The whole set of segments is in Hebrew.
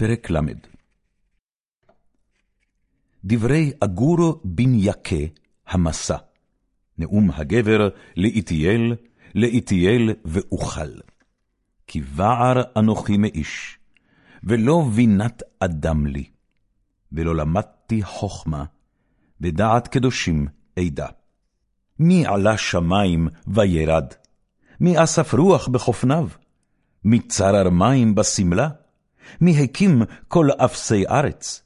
פרק ל. דברי אגור בן יקה המסע, נאום הגבר לאיתיאל, לאיתיאל ואוכל. כי בער אנוכי מאיש, ולא בינת אדם לי, ולא למדתי חכמה, ודעת קדושים אדע. מי עלה שמים וירד? מי אסף רוח בחופניו? מי צרר מים בשמלה? מי הקים כל אפסי ארץ?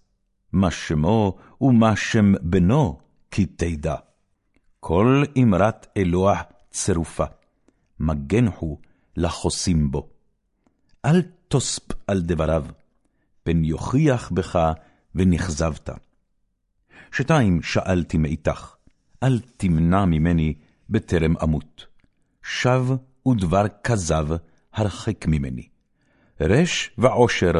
מה שמו ומה שם בנו, כי תדע. כל אמרת אלוה צרופה, מגן הוא לחוסים בו. אל תוספ על דבריו, פן יוכיח בך ונכזבת. שתיים שאלתי מאיתך, אל תמנע ממני בטרם אמות. שב ודבר כזב הרחק ממני. רש ועושר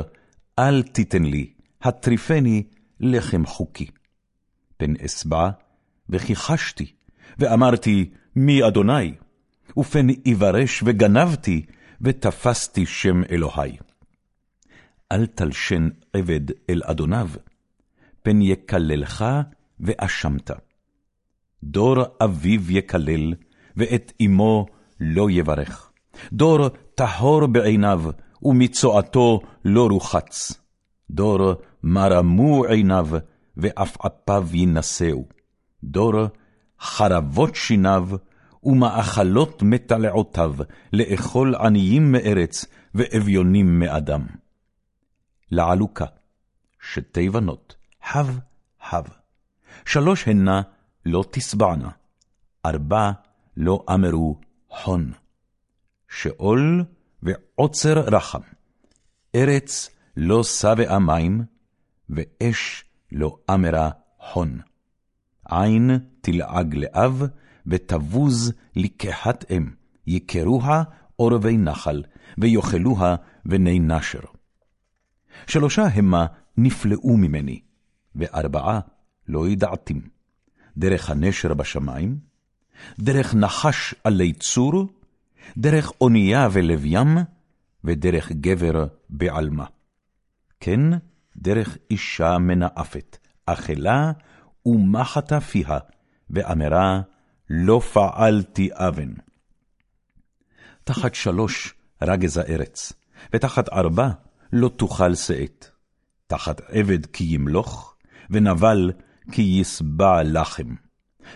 אל תיתן לי, הטריפני לחם חוקי. פן אשבע, וכיחשתי, ואמרתי, מי אדוני? ופן אברש וגנבתי, ותפסתי שם אלוהי. אל תלשן עבד אל אדוניו, פן יקללך ואשמת. דור אביו יקלל, ואת אמו לא יברך. דור טהור בעיניו, ומצואתו לא רוחץ. דור מרמו עיניו, ועפעפיו ינשאו. דור חרבות שיניו, ומאכלות מטלעותיו, לאכול עניים מארץ, ואביונים מאדם. לעלוקה, שתי בנות, חב חב. שלוש הנה לא תשבענה, ארבע לא אמרו חון. שאול ועוצר רחם, ארץ לא שבעה מים, ואש לא אמרה חון. עין תלעג לאב, ותבוז לקחת אם, יקרוה עורבי נחל, ויאכלוה בני נשר. שלושה המה נפלאו ממני, וארבעה לא ידעתים. דרך הנשר בשמיים, דרך נחש עלי צור, דרך אונייה ולב ים, ודרך גבר בעלמה. כן, דרך אישה מנאפת, אכלה ומחתה פיה, ואמרה, לא פעלתי אבן. תחת שלוש רגז הארץ, ותחת ארבע לא תאכל שאת. תחת עבד כי ימלוך, ונבל כי ישבע לחם.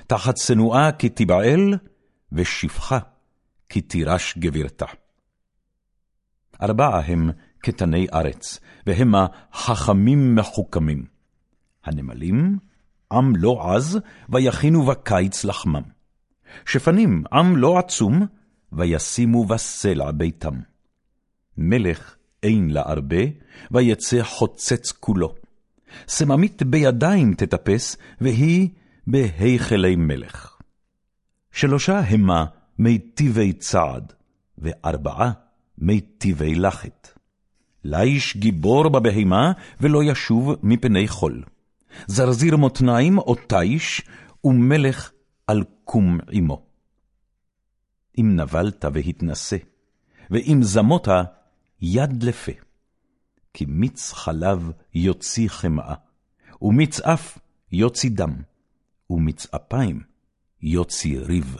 תחת שנואה כי תיבעל, ושפחה כי תירש גבירתה. ארבעה הם קטני ארץ, והמה חכמים מחוכמים. הנמלים, עם לא עז, ויכינו בקיץ לחמם. שפנים, עם לא עצום, וישימו בסלע ביתם. מלך אין לה הרבה, ויצא חוצץ כולו. סממית בידיים תטפס, והיא בהיכלי מלך. שלושה המה מיטיבי צעד, וארבעה מיטיבי לחת. ליש גיבור בבהמה, ולא ישוב מפני חול. זרזיר מותניים או תיש, ומלך על קום עמו. אם נבלת והתנשא, ואם זמות, יד לפה. כי מיץ חלב יוציא חמאה, ומיץ אף יוציא דם, ומיץ אפיים יוציא ריב.